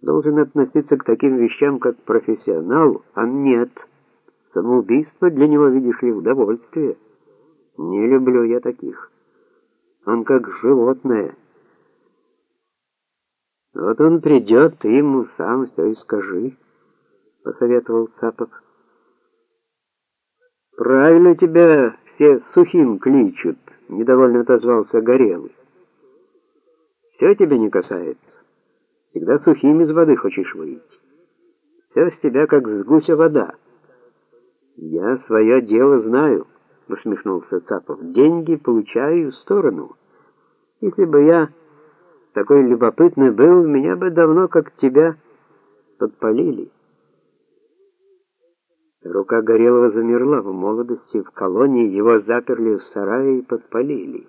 должен относиться к таким вещам как профессионал, а нет. Самоубийство для него, видишь ли, удовольствие. Не люблю я таких. Он как животное. Вот он придет, ты ему сам все и скажи, посоветовал Цапов. Правильно тебя все сухим кличут, недовольно отозвался Горелый. Все тебя не касается. Всегда сухим из воды хочешь выйти. Все с тебя как с гуся вода. Я свое дело знаю, усмехнулся Цапов. Деньги получаю в сторону. Если бы я такой любопытный был, меня бы давно, как тебя, подпалили. Рука Горелого замерла в молодости, в колонии его заперли в сарае и подпалили.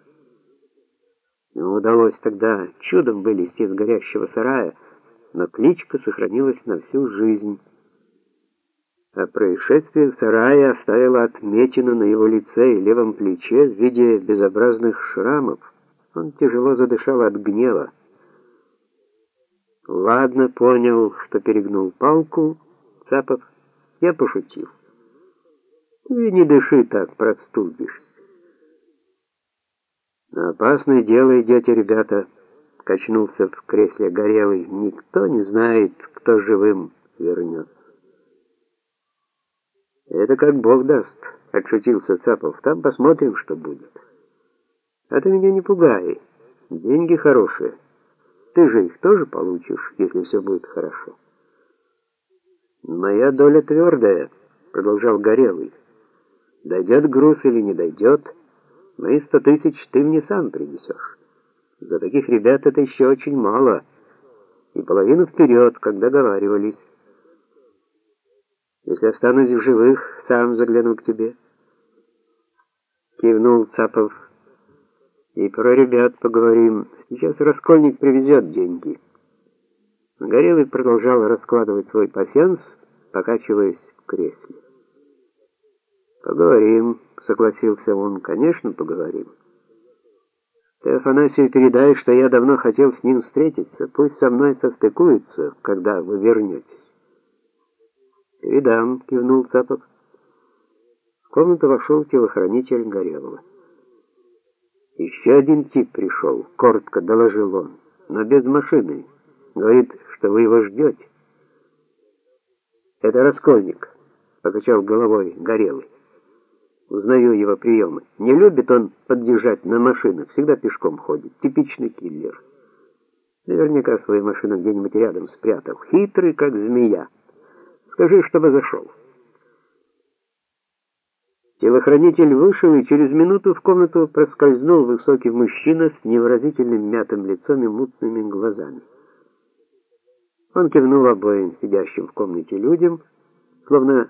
Ему удалось тогда чудом вылезти из горящего сарая, но кличка сохранилась на всю жизнь. А происшествие в сарае оставило отметину на его лице и левом плече в виде безобразных шрамов. Он тяжело задышал от гнева. Ладно, понял, что перегнул палку, Цапов. Я пошутил. Ты не дыши так, простудишься. На опасное дело идете, ребята, качнулся в кресле Горелый. Никто не знает, кто живым вернется. Это как Бог даст, отшутился Цапов. Там посмотрим, что будет. А ты меня не пугай. Деньги хорошие. Ты же их тоже получишь, если все будет хорошо. Моя доля твердая, продолжал Горелый. Дойдет груз или не дойдет, Мои сто тысяч ты мне сам принесешь. За таких ребят это еще очень мало. И половину вперед, как договаривались. Если останусь в живых, сам загляну к тебе. Кивнул Цапов. И про ребят поговорим. Сейчас Раскольник привезет деньги. Горелый продолжал раскладывать свой пасьянс, покачиваясь в кресле. Поговорим, согласился он. Конечно, поговорим. Ты Афанасию передай, что я давно хотел с ним встретиться. Пусть со мной состыкуется, когда вы вернетесь. Передам, кивнул Цапов. В комнату вошел телохранитель Горелого. Еще один тип пришел, коротко доложил он, но без машины. Говорит, что вы его ждете. Это Раскольник, покачал головой Горелый. Узнаю его приемы. Не любит он подъезжать на машинах, всегда пешком ходит. Типичный киллер. Наверняка свою машину где-нибудь рядом спрятал. Хитрый, как змея. Скажи, чтобы зашел. Телохранитель вышел, и через минуту в комнату проскользнул высокий мужчина с невыразительным мятым лицом и мутными глазами. Он кивнул обоим сидящим в комнате людям, словно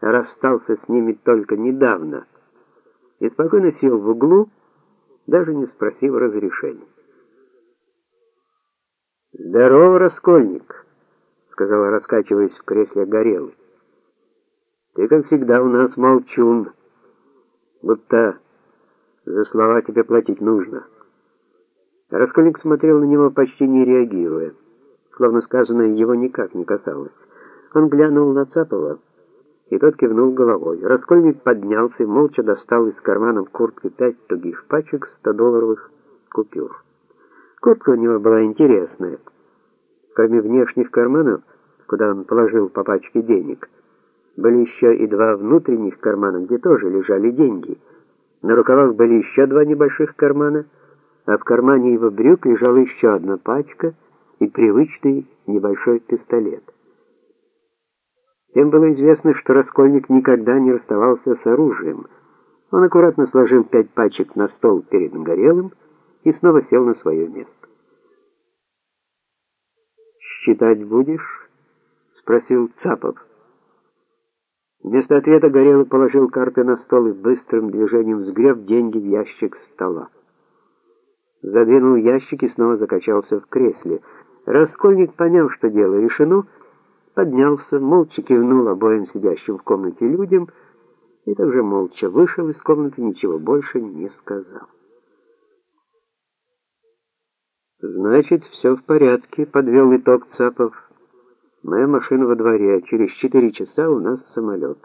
расстался с ними только недавно, и спокойно сел в углу, даже не спросив разрешения. «Здорово, Раскольник», — сказал, раскачиваясь в кресле Горелый. «Ты, как всегда, у нас молчун, будто за слова тебе платить нужно». Раскольник смотрел на него, почти не реагируя, словно сказанное его никак не касалось. Он глянул на Цапова, и тот кивнул головой. Раскольник поднялся и молча достал из карманов куртки пять тугих пачек 100-долларовых купюр. Куртка у него была интересная. Кроме внешних карманов, куда он положил по пачке денег, были еще и два внутренних кармана, где тоже лежали деньги. На рукавах были еще два небольших кармана, а в кармане его брюк лежала еще одна пачка и привычный небольшой пистолет. Всем было известно, что Раскольник никогда не расставался с оружием. Он аккуратно сложил пять пачек на стол перед Горелым и снова сел на свое место. «Считать будешь?» — спросил Цапов. Вместо ответа Горелый положил карты на стол и быстрым движением сгреб деньги в ящик стола. Задвинул ящик и снова закачался в кресле. Раскольник, поняв, что дело решено, поднялся, молча кивнул обоим сидящим в комнате людям и также молча вышел из комнаты, ничего больше не сказал. Значит, все в порядке, подвел итог Цапов. Моя машина во дворе, а через четыре часа у нас самолет».